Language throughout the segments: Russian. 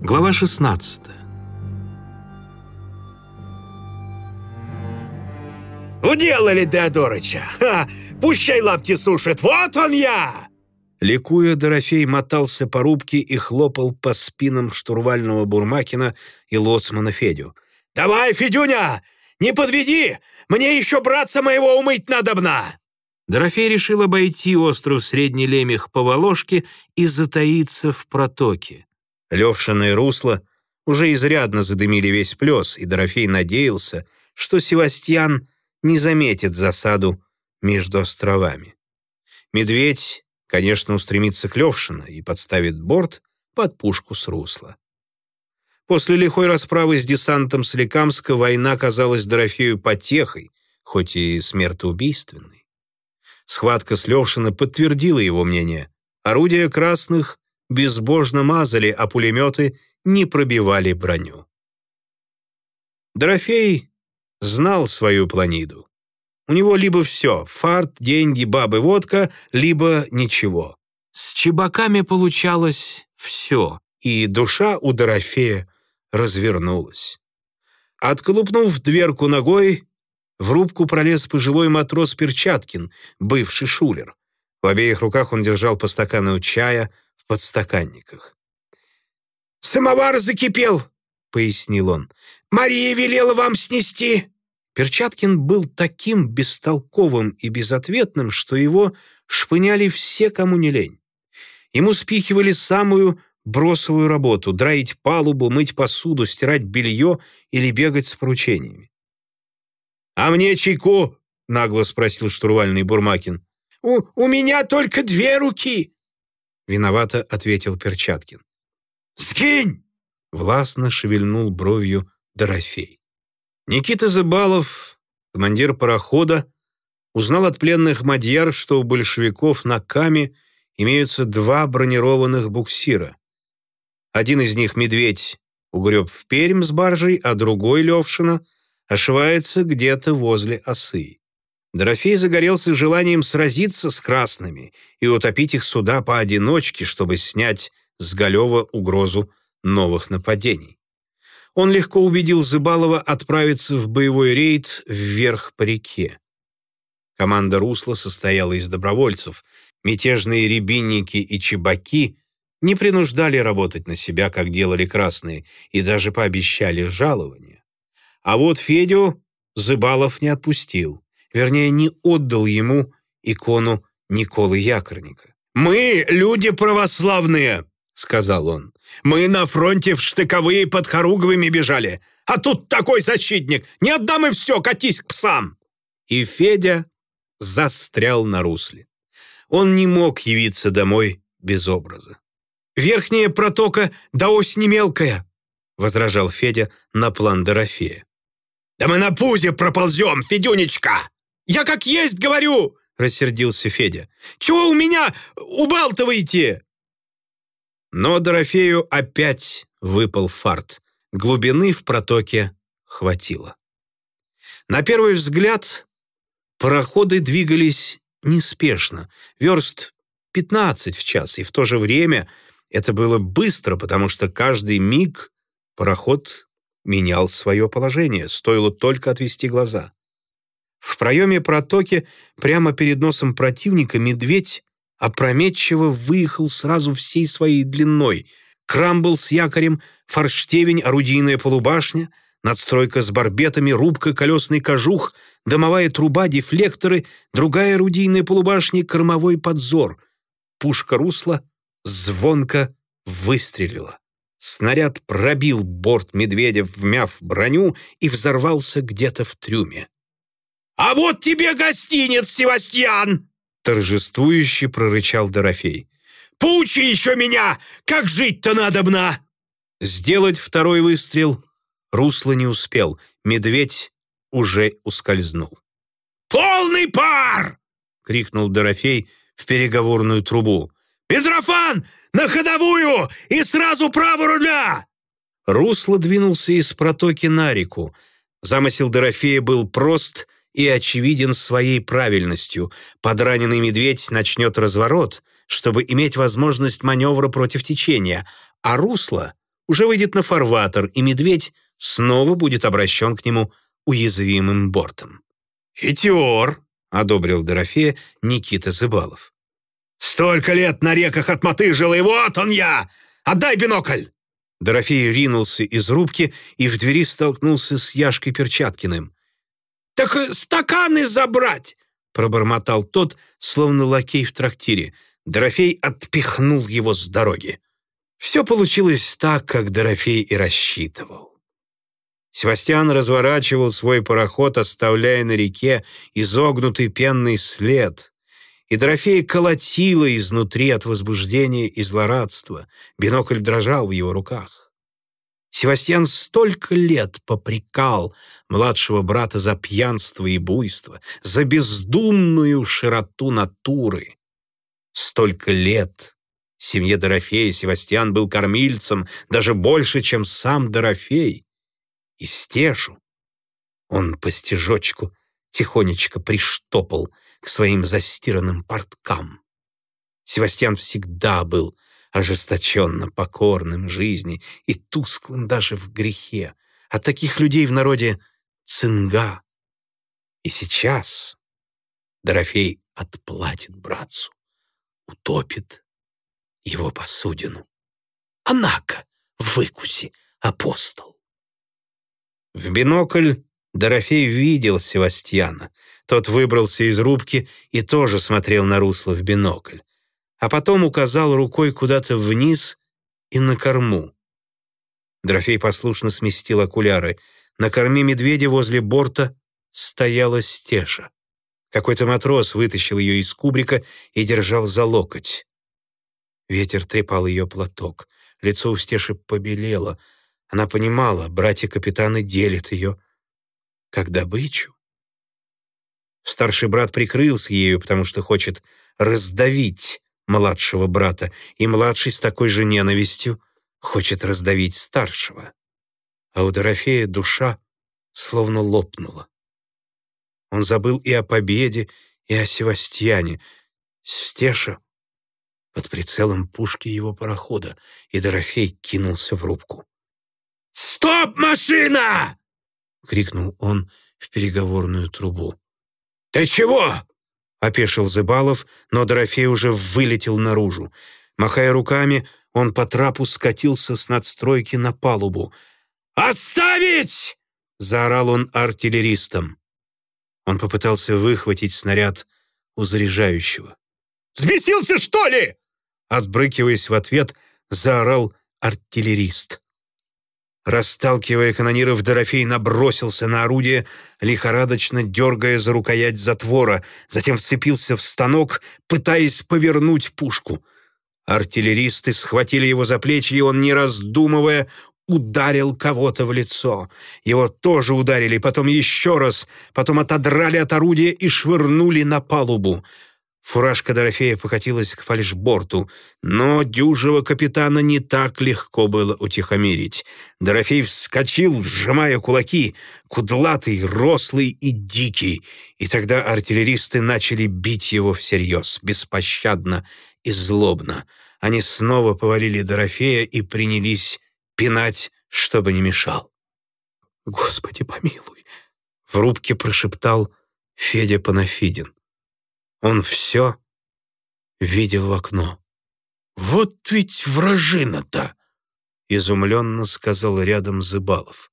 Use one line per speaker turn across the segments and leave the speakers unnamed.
Глава 16
«Уделали Теодорыча! Ха! Пущай лапти сушит! Вот он я!»
Ликуя, Дорофей мотался по рубке и хлопал по спинам штурвального Бурмакина и лоцмана Федю.
«Давай, Федюня! Не подведи! Мне еще братца моего умыть надобно!»
Дорофей решил обойти остров Средний Лемех по Волошке и затаиться в протоке. Левшиное русло уже изрядно задымили весь плес, и Дорофей надеялся, что Севастьян не заметит засаду между островами. Медведь, конечно, устремится к Левшино и подставит борт под пушку с русла. После лихой расправы с десантом Соликамска война казалась Дорофею потехой, хоть и смертоубийственной. Схватка с Левшина подтвердила его мнение. Орудия красных безбожно мазали, а пулеметы не пробивали броню. Дорофей знал свою планиду. У него либо все — фарт, деньги, бабы, водка, либо ничего. С чебаками получалось все, и душа у Дорофея развернулась. Отколупнув дверку ногой, в рубку пролез пожилой матрос Перчаткин, бывший шулер. В обеих руках он держал по стакану чая подстаканниках.
«Самовар закипел!» — пояснил он. «Мария велела вам снести!»
Перчаткин был таким бестолковым и безответным, что его шпыняли все, кому не лень. Ему спихивали самую бросовую работу — драить палубу, мыть посуду, стирать белье или бегать с поручениями.
«А мне чайку?» — нагло спросил штурвальный Бурмакин. «У, «У меня только две руки!»
Виновато ответил Перчаткин.
«Скинь!»
— властно шевельнул бровью Дорофей. Никита Забалов, командир парохода, узнал от пленных мадьяр, что у большевиков на Каме имеются два бронированных буксира. Один из них «Медведь» угреб в Пермь с баржей, а другой Левшина — ошивается где-то возле осы. Дорофей загорелся желанием сразиться с красными и утопить их суда поодиночке, чтобы снять с Галева угрозу новых нападений. Он легко убедил Зыбалова отправиться в боевой рейд вверх по реке. Команда «Русла» состояла из добровольцев. Мятежные рябинники и чебаки не принуждали работать на себя, как делали красные, и даже пообещали жалование. А вот Федю Зыбалов не отпустил. Вернее, не отдал ему икону Николы Якорника.
«Мы люди православные», — сказал он. «Мы на фронте в штыковые под Хоруговыми бежали, а тут такой защитник! Не отдам и все, катись к псам!»
И Федя застрял на русле. Он не мог явиться домой без образа.
«Верхняя протока до осени мелкая», — возражал Федя на план Дорофея. «Да мы на пузе проползем, Федюнечка!» «Я как есть говорю!» — рассердился Федя. «Чего у меня убалтываете?»
Но Дорофею опять выпал фарт. Глубины в протоке хватило. На первый взгляд пароходы двигались неспешно, верст 15 в час, и в то же время это было быстро, потому что каждый миг пароход менял свое положение, стоило только отвести глаза. В проеме протоки прямо перед носом противника медведь опрометчиво выехал сразу всей своей длиной. Крамбл с якорем, форштевень, орудийная полубашня, надстройка с барбетами, рубка, колесный кожух, дымовая труба, дефлекторы, другая орудийная полубашня, кормовой подзор. Пушка русла звонко выстрелила. Снаряд пробил борт медведя, вмяв броню, и взорвался где-то в трюме.
«А вот тебе гостиниц, Севастьян!»
торжествующе прорычал Дорофей.
«Поучи еще меня, как жить-то надобно!»
Сделать второй выстрел русло не успел, медведь уже ускользнул.
«Полный пар!» — крикнул Дорофей в переговорную трубу. «Петрофан, на ходовую и сразу право руля!»
Русло двинулся из протоки на реку. Замысел Дорофея был прост и очевиден своей правильностью. Подраненный медведь начнет разворот, чтобы иметь возможность маневра против течения, а русло уже выйдет на фарватер, и медведь снова будет обращен к нему уязвимым бортом.
«Хитер!»
— одобрил Дорофея Никита Зыбалов.
«Столько лет на реках отмотыжил, и вот он я! Отдай бинокль!»
Дорофей ринулся из рубки и в двери столкнулся с Яшкой Перчаткиным.
«Так стаканы забрать!» — пробормотал тот, словно лакей в трактире.
Дорофей отпихнул его с дороги. Все получилось так, как Дорофей и рассчитывал. Севастьян разворачивал свой пароход, оставляя на реке изогнутый пенный след. И Дорофея колотила изнутри от возбуждения и злорадства. Бинокль дрожал в его руках. Севастьян столько лет попрекал младшего брата за пьянство и буйство, за бездумную широту натуры. Столько лет семье Дорофея Севастьян был кормильцем даже больше, чем сам Дорофей и стешу. Он по стежочку тихонечко приштопал к своим застиранным порткам. Севастьян всегда был ожесточенно покорным жизни и тусклым даже в грехе. От таких людей в народе цинга. И сейчас Дорофей отплатит братцу, утопит его посудину. Анака, выкуси, апостол. В бинокль Дорофей видел Севастьяна. Тот выбрался из рубки и тоже смотрел на русло в бинокль. А потом указал рукой куда-то вниз и на корму. Дорофей послушно сместил окуляры. На корме медведя возле борта стояла стеша. Какой-то матрос вытащил ее из кубрика и держал за локоть. Ветер трепал ее платок. Лицо у стеши побелело — она понимала, братья-капитаны делят ее как добычу. Старший брат прикрылся ею, потому что хочет раздавить младшего брата, и младший с такой же ненавистью хочет раздавить старшего. А у Дорофея душа словно лопнула. Он забыл и о победе, и о Севастьяне. Стеша под прицелом пушки его парохода, и Дорофей кинулся в рубку.
«Стоп, машина!»
— крикнул он в переговорную трубу.
«Ты чего?»
— опешил Зыбалов, но Дорофей уже вылетел наружу. Махая руками, он по трапу скатился с надстройки на палубу.
«Оставить!»
— заорал он артиллеристам. Он попытался выхватить снаряд у заряжающего.
«Взбесился, что ли?»
Отбрыкиваясь в ответ, заорал артиллерист. Расталкивая канониров, Дорофей набросился на орудие, лихорадочно дергая за рукоять затвора, затем вцепился в станок, пытаясь повернуть пушку. Артиллеристы схватили его за плечи, и он, не раздумывая, ударил кого-то в лицо. Его тоже ударили, потом еще раз, потом отодрали от орудия и швырнули на палубу. Фуражка Дорофея покатилась к фальшборту, но дюжего капитана не так легко было утихомирить. Дорофей вскочил, сжимая кулаки, кудлатый, рослый и дикий, и тогда артиллеристы начали бить его всерьез, беспощадно и злобно. Они снова повалили Дорофея и принялись пинать, чтобы не мешал. «Господи, помилуй!» — в рубке прошептал Федя Панафидин. Он все видел в окно. «Вот ведь вражина-то!» — изумленно сказал рядом Зыбалов.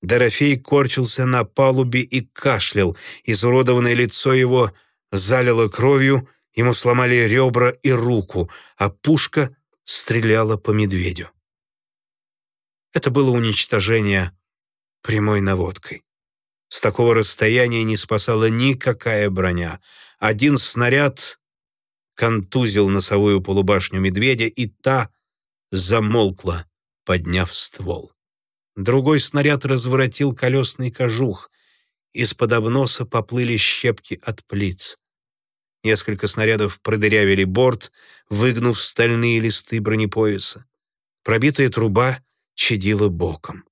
Дорофей корчился на палубе и кашлял. Изуродованное лицо его залило кровью, ему сломали ребра и руку, а пушка стреляла по медведю. Это было уничтожение прямой наводкой. С такого расстояния не спасала никакая броня — один снаряд контузил носовую полубашню медведя, и та замолкла, подняв ствол. Другой снаряд разворотил колесный кожух. Из-под обноса поплыли щепки от плиц. Несколько снарядов продырявили борт, выгнув стальные листы бронепояса. Пробитая труба чадила боком.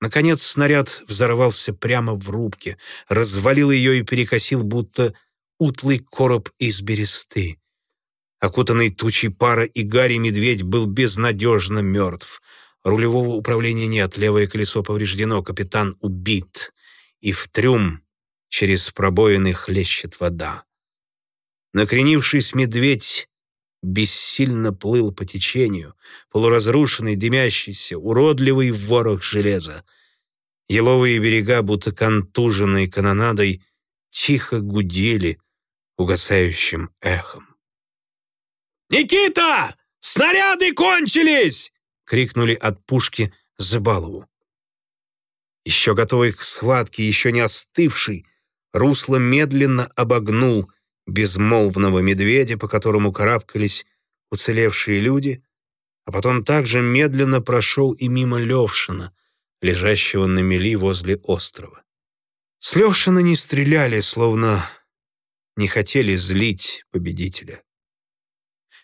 Наконец снаряд взорвался прямо в рубке, развалил ее и перекосил, будто утлый короб из бересты. Окутанный тучей пара и гари медведь был безнадежно мертв. Рулевого управления нет, левое колесо повреждено, капитан убит. И в трюм через пробоины хлещет вода. Накренившись, медведь бессильно плыл по течению, полуразрушенный, дымящийся, уродливый ворох железа. Еловые берега, будто контуженные канонадой, тихо гудели угасающим эхом.
«Никита! Снаряды кончились!» — крикнули от пушки Забалову.
Еще готовый к схватке, еще не остывший, русло медленно обогнул безмолвного медведя, по которому карабкались уцелевшие люди, а потом также медленно прошел и мимо Левшина, лежащего на мели возле острова. С Левшина не стреляли, словно не хотели злить победителя.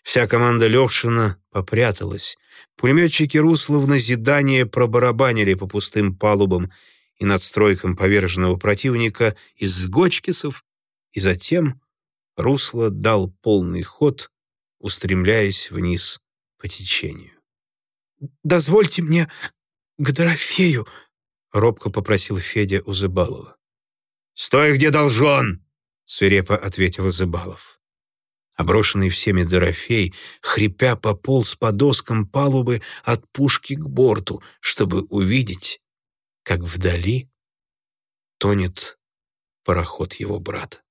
Вся команда Левшина попряталась. Пулеметчики Русла в назидание пробарабанили по пустым палубам и надстройкам поверженного противника из Гочкисов, и затем Русло дал полный ход, устремляясь вниз по течению.
«Дозвольте мне к Дорофею», —
робко попросил Федя у Зыбалова. «Стой, где должен!» — свирепо ответил Зыбалов. Оброшенный всеми Дорофей, хрипя, пополз по доскам палубы от пушки к борту, чтобы увидеть, как вдали тонет пароход его брата.